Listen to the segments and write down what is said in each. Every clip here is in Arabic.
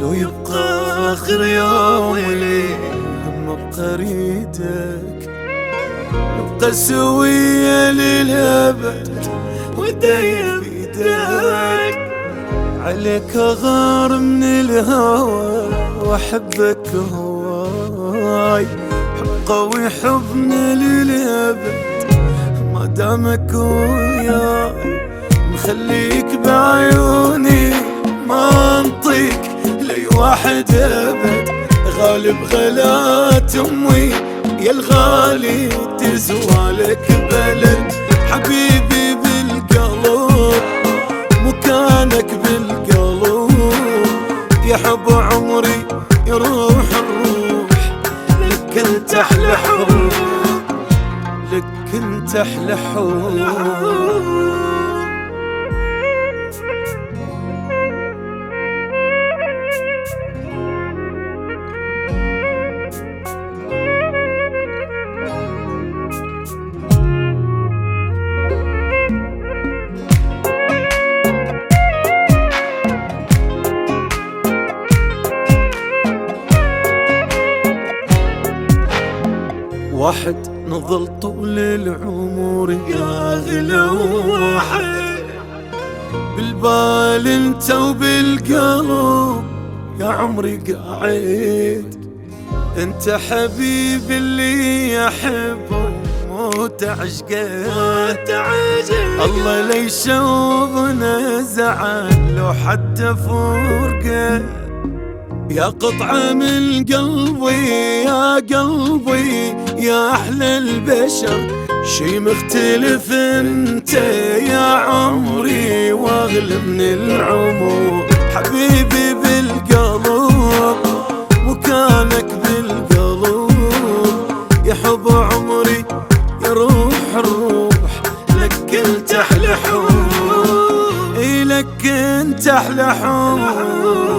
لو يبقى آخر يوم لي هم بقريتك. نبقى سوية للأبد ودايم بيدك عليك أغار من الهوى وأحبك هواي. حب قوي حبنا للأبد ما دامك وياي مخليك بعيوني ما انطيك لي واحد أبد غالب غلات امي يا الغالي تزوالك بلد. حبيبي بالقلب مكانك بالقلب. يا حب عمري يروح الروح. لك أنت أحلى حب لك أنت أحلى حب. واحد نظل طول العمر يا غلا واحد. بالبال انت وبالقلب يا عمري قاعد. انت حبيبي اللي احبه موت عشقه. الله لا يشوفنا زعل لو حتى فرقه. يا قطعة من قلبي يا قلبي يا أحلى البشر. شي مختلف أنت يا عمري وأغلى من العمر. حبيبي بالقلب مكانك بالقلب يا حب عمري يا روح الروح لك أنت أحلى حب. لك أنت أحلى حب.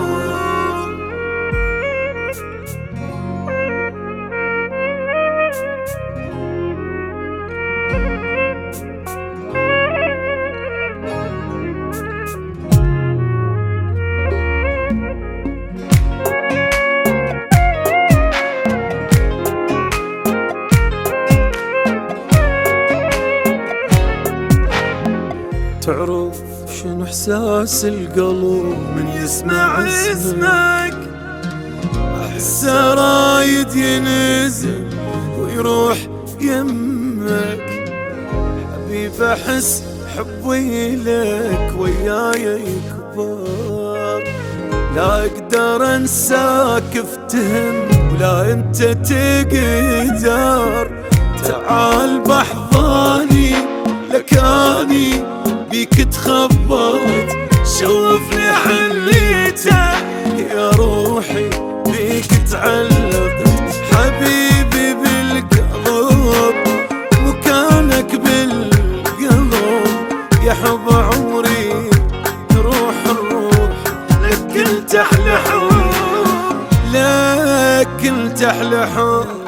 تعرف شنو إحساس القلب من يسمع اسمك؟ احسه رايد ينزل ويروح يمك. حبيب أحس حبي لك وياي يكبر لا أقدر أنساك أفتهم ولا أنت تقدر. تعال لكاني بيك تخبط شوفني حليته يا روحي بيك تعلقت. حبيبي بالقلب مكانك بالقلب. يا حب عمري روح الروح لك انت أحلى حب لك انت أحلى حب